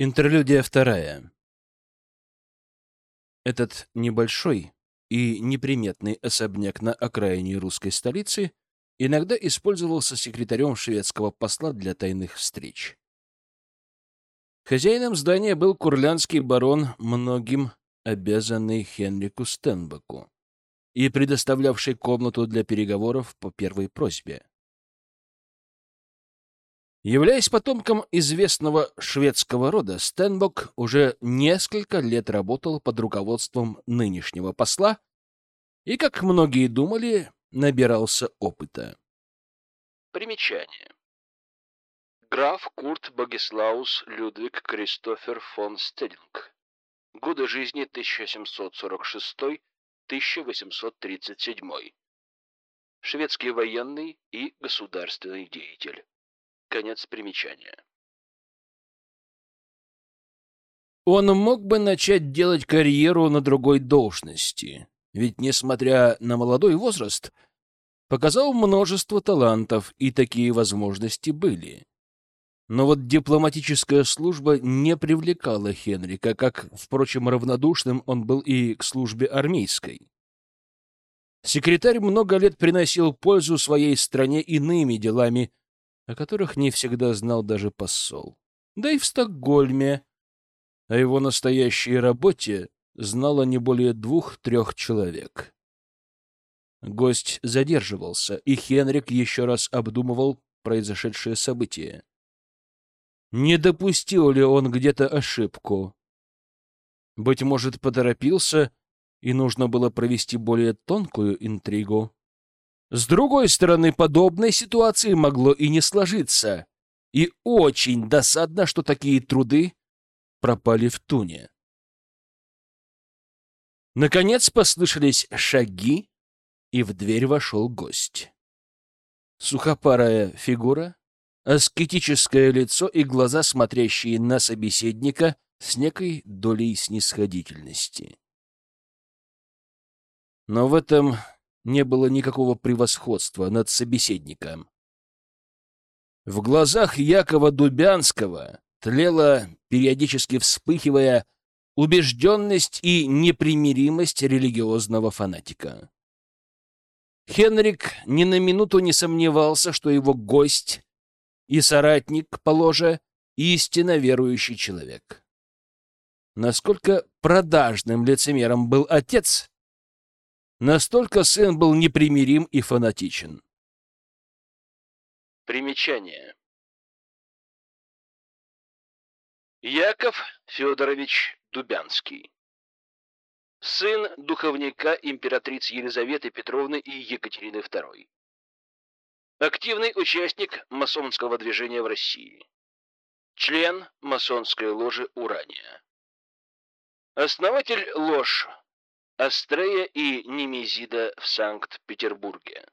Интерлюдия вторая. Этот небольшой и неприметный особняк на окраине русской столицы иногда использовался секретарем шведского посла для тайных встреч. Хозяином здания был курлянский барон, многим обязанный Хенрику Стенбеку и предоставлявший комнату для переговоров по первой просьбе. Являясь потомком известного шведского рода, Стенбок уже несколько лет работал под руководством нынешнего посла и, как многие думали, набирался опыта. Примечание. Граф Курт Богислаус Людвиг Кристофер фон Стединг. Годы жизни 1746-1837. Шведский военный и государственный деятель. Конец примечания. Он мог бы начать делать карьеру на другой должности, ведь, несмотря на молодой возраст, показал множество талантов, и такие возможности были. Но вот дипломатическая служба не привлекала Хенрика, как, впрочем, равнодушным он был и к службе армейской. Секретарь много лет приносил пользу своей стране иными делами, о которых не всегда знал даже посол. Да и в Стокгольме о его настоящей работе знало не более двух-трех человек. Гость задерживался, и Хенрик еще раз обдумывал произошедшее событие. Не допустил ли он где-то ошибку? Быть может, поторопился, и нужно было провести более тонкую интригу. С другой стороны, подобной ситуации могло и не сложиться. И очень досадно, что такие труды пропали в туне. Наконец послышались шаги, и в дверь вошел гость. Сухопарая фигура, аскетическое лицо и глаза, смотрящие на собеседника с некой долей снисходительности. Но в этом не было никакого превосходства над собеседником. В глазах Якова Дубянского тлела, периодически вспыхивая, убежденность и непримиримость религиозного фанатика. Хенрик ни на минуту не сомневался, что его гость и соратник по ложе истинно верующий человек. Насколько продажным лицемером был отец, Настолько сын был непримирим и фанатичен. Примечание. Яков Федорович Дубянский. Сын духовника императриц Елизаветы Петровны и Екатерины II. Активный участник масонского движения в России. Член масонской ложи «Урания». Основатель лож Астрея и Немезида в Санкт-Петербурге.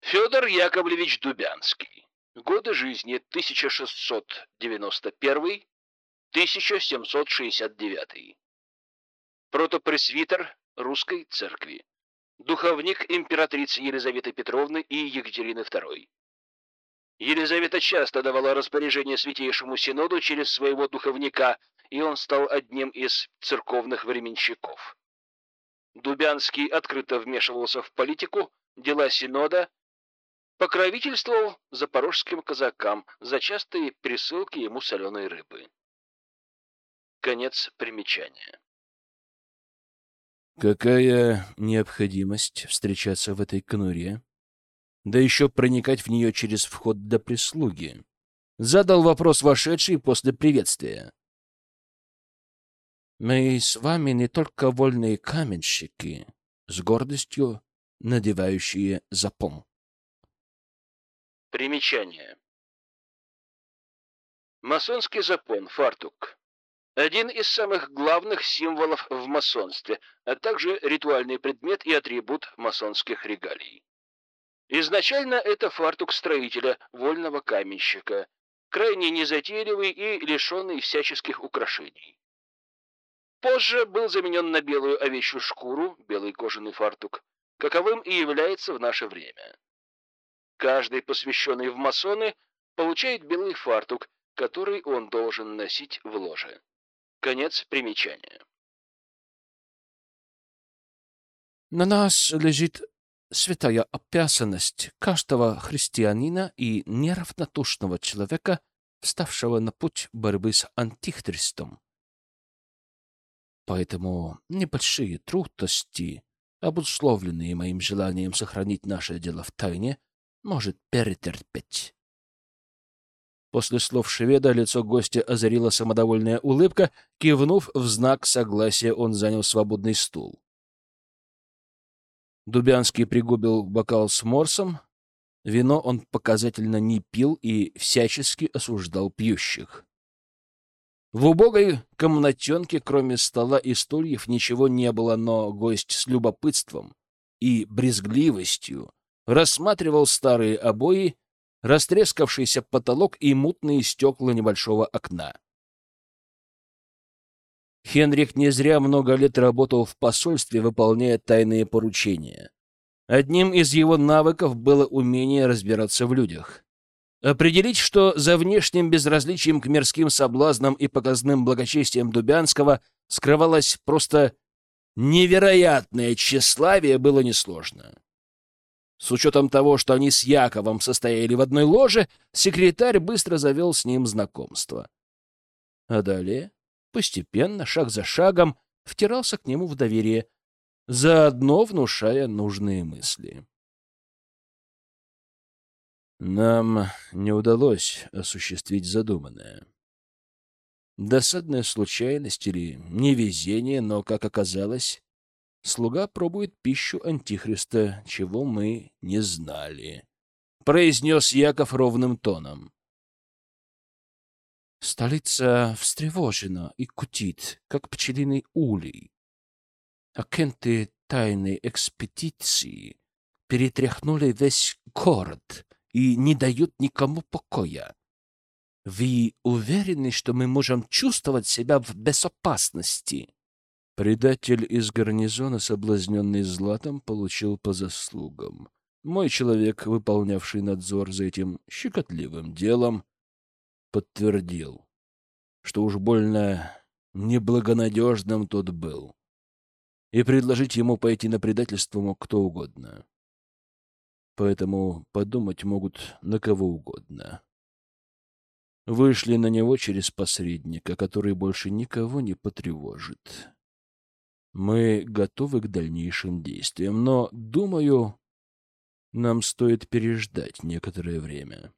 Федор Яковлевич Дубянский. Годы жизни 1661-1769. Протопресвитер Русской Церкви. Духовник императрицы Елизаветы Петровны и Екатерины II. Елизавета часто давала распоряжение Святейшему Синоду через своего духовника и он стал одним из церковных временщиков. Дубянский открыто вмешивался в политику, дела Синода, покровительствовал запорожским казакам за частые присылки ему соленой рыбы. Конец примечания. Какая необходимость встречаться в этой конуре? Да еще проникать в нее через вход до прислуги. Задал вопрос вошедший после приветствия. Мы с вами не только вольные каменщики, с гордостью надевающие запон. Примечание. Масонский запон, фартук. Один из самых главных символов в масонстве, а также ритуальный предмет и атрибут масонских регалий. Изначально это фартук строителя, вольного каменщика, крайне незатейливый и лишенный всяческих украшений. Позже был заменен на белую овечью шкуру, белый кожаный фартук, каковым и является в наше время. Каждый, посвященный в масоны, получает белый фартук, который он должен носить в ложе. Конец примечания. На нас лежит святая обязанность каждого христианина и неравнодушного человека, вставшего на путь борьбы с антихристом. Поэтому небольшие трудности, обусловленные моим желанием сохранить наше дело в тайне, может перетерпеть. После слов шведа лицо гостя озарила самодовольная улыбка. Кивнув в знак согласия, он занял свободный стул. Дубянский пригубил бокал с морсом. Вино он показательно не пил и всячески осуждал пьющих. В убогой комнатенке, кроме стола и стульев, ничего не было, но гость с любопытством и брезгливостью рассматривал старые обои, растрескавшийся потолок и мутные стекла небольшого окна. Хенрик не зря много лет работал в посольстве, выполняя тайные поручения. Одним из его навыков было умение разбираться в людях. Определить, что за внешним безразличием к мирским соблазнам и показным благочестием Дубянского скрывалось просто невероятное тщеславие, было несложно. С учетом того, что они с Яковом состояли в одной ложе, секретарь быстро завел с ним знакомство. А далее постепенно, шаг за шагом, втирался к нему в доверие, заодно внушая нужные мысли. Нам не удалось осуществить задуманное. Досадная случайность или невезение, но, как оказалось, слуга пробует пищу Антихриста, чего мы не знали, — произнес Яков ровным тоном. Столица встревожена и кутит, как пчелиный улей. Агенты тайной экспедиции перетряхнули весь город и не дают никому покоя. Вы уверены, что мы можем чувствовать себя в безопасности? Предатель из гарнизона, соблазненный златом, получил по заслугам. Мой человек, выполнявший надзор за этим щекотливым делом, подтвердил, что уж больно неблагонадежным тот был, и предложить ему пойти на предательство мог кто угодно. Поэтому подумать могут на кого угодно. Вышли на него через посредника, который больше никого не потревожит. Мы готовы к дальнейшим действиям, но, думаю, нам стоит переждать некоторое время.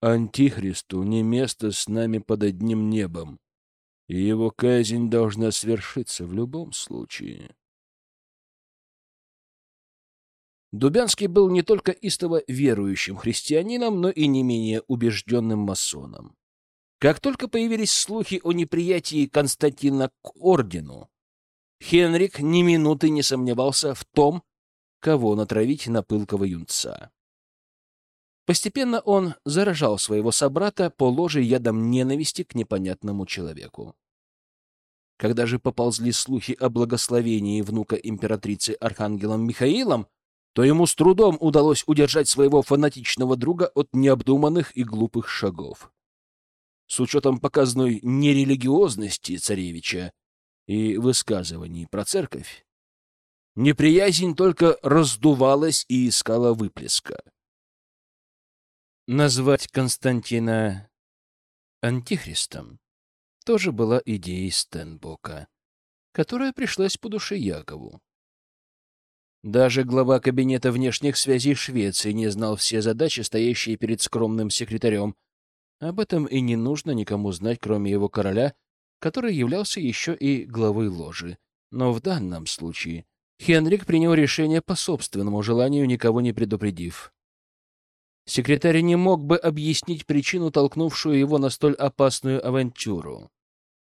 Антихристу не место с нами под одним небом, и его казнь должна свершиться в любом случае. Дубянский был не только истово верующим христианином, но и не менее убежденным масоном. Как только появились слухи о неприятии Константина к ордену, Хенрик ни минуты не сомневался в том, кого натравить на пылкого юнца. Постепенно он заражал своего собрата по ложе ядом ненависти к непонятному человеку. Когда же поползли слухи о благословении внука императрицы Архангелом Михаилом, то ему с трудом удалось удержать своего фанатичного друга от необдуманных и глупых шагов. С учетом показной нерелигиозности царевича и высказываний про церковь, неприязнь только раздувалась и искала выплеска. Назвать Константина антихристом тоже была идеей Стенбока, которая пришлась по душе Якову. Даже глава кабинета внешних связей Швеции не знал все задачи, стоящие перед скромным секретарем. Об этом и не нужно никому знать, кроме его короля, который являлся еще и главой ложи. Но в данном случае Хенрик принял решение по собственному желанию, никого не предупредив. Секретарь не мог бы объяснить причину, толкнувшую его на столь опасную авантюру.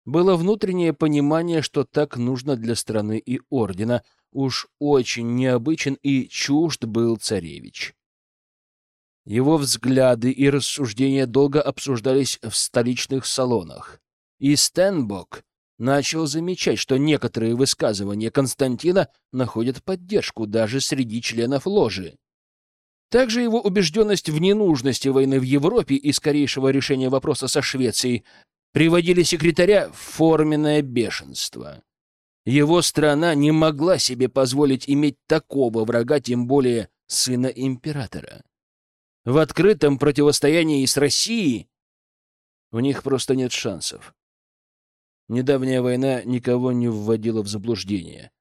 Было внутреннее понимание, что так нужно для страны и ордена. Уж очень необычен и чужд был царевич. Его взгляды и рассуждения долго обсуждались в столичных салонах. И Стенбок начал замечать, что некоторые высказывания Константина находят поддержку даже среди членов ложи. Также его убежденность в ненужности войны в Европе и скорейшего решения вопроса со Швецией приводили секретаря в форменное бешенство. Его страна не могла себе позволить иметь такого врага, тем более сына императора. В открытом противостоянии с Россией у них просто нет шансов. Недавняя война никого не вводила в заблуждение.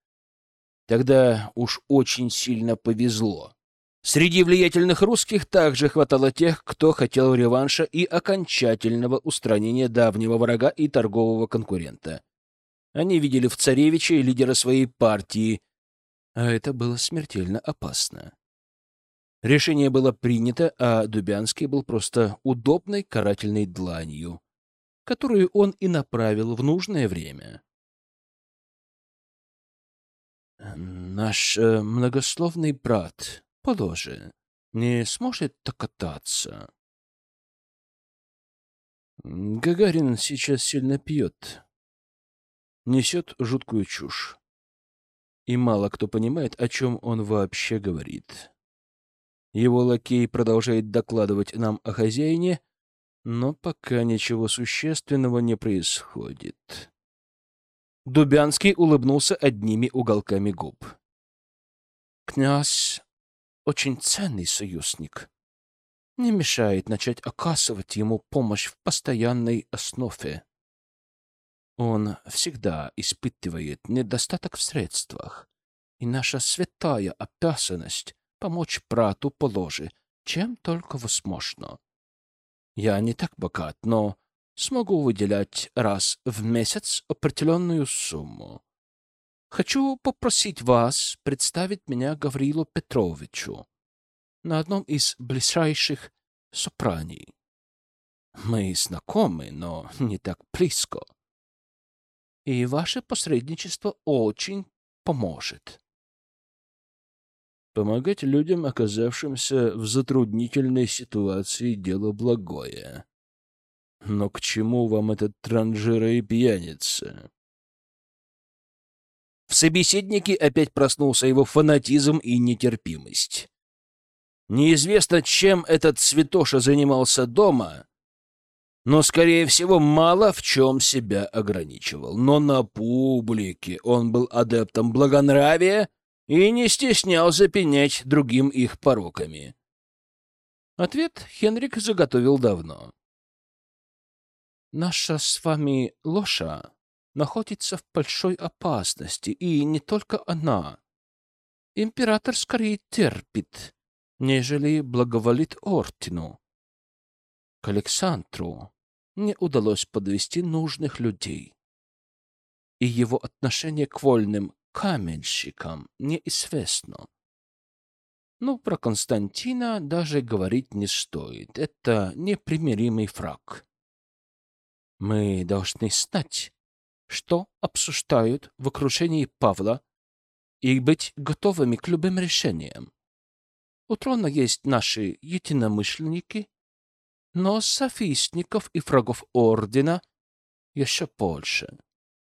Тогда уж очень сильно повезло. Среди влиятельных русских также хватало тех, кто хотел реванша и окончательного устранения давнего врага и торгового конкурента. Они видели в царевиче лидера своей партии, а это было смертельно опасно. Решение было принято, а Дубянский был просто удобной карательной дланью, которую он и направил в нужное время. «Наш э, многословный брат Положе, не сможет кататься. Гагарин сейчас сильно пьет. Несет жуткую чушь. И мало кто понимает, о чем он вообще говорит. Его лакей продолжает докладывать нам о хозяине, но пока ничего существенного не происходит. Дубянский улыбнулся одними уголками губ. «Князь очень ценный союзник. Не мешает начать оказывать ему помощь в постоянной основе. Он всегда испытывает недостаток в средствах, и наша святая обязанность — помочь брату по ложе, чем только возможно. Я не так богат, но смогу выделять раз в месяц определенную сумму. Хочу попросить вас представить меня Гаврилу Петровичу на одном из ближайших сопраний. Мы знакомы, но не так близко. И ваше посредничество очень поможет. Помогать людям, оказавшимся в затруднительной ситуации, дело благое. Но к чему вам этот транжира и пьяница? В собеседнике опять проснулся его фанатизм и нетерпимость. Неизвестно, чем этот святоша занимался дома, но, скорее всего, мало в чем себя ограничивал. Но на публике он был адептом благонравия и не стеснялся пенять другим их пороками. Ответ Хенрик заготовил давно. «Наша с вами лоша находится в большой опасности, и не только она. Император скорее терпит, нежели благоволит Ортину. К Александру не удалось подвести нужных людей, и его отношение к вольным каменщикам неизвестно. Ну, про Константина даже говорить не стоит. Это непримиримый фраг. Мы должны знать, что обсуждают в окружении Павла, и быть готовыми к любым решениям. У трона есть наши единомышленники, но софистников и врагов ордена еще больше.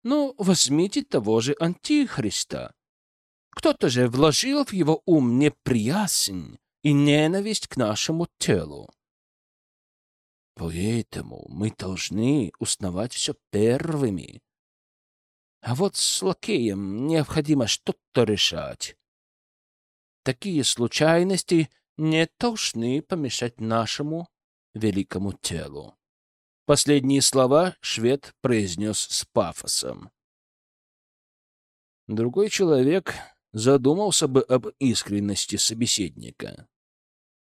Ну, возьмите того же Антихриста. Кто-то же вложил в его ум неприязнь и ненависть к нашему телу. Поэтому мы должны узнавать все первыми, а вот с лакеем необходимо что-то решать. Такие случайности не должны помешать нашему великому телу. Последние слова швед произнес с пафосом. Другой человек задумался бы об искренности собеседника.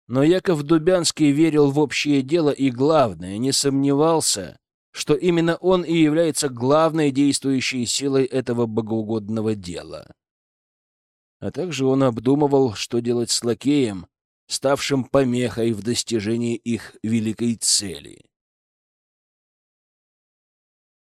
Но Яков Дубянский верил в общее дело и, главное, не сомневался, что именно он и является главной действующей силой этого богоугодного дела. А также он обдумывал, что делать с лакеем, ставшим помехой в достижении их великой цели.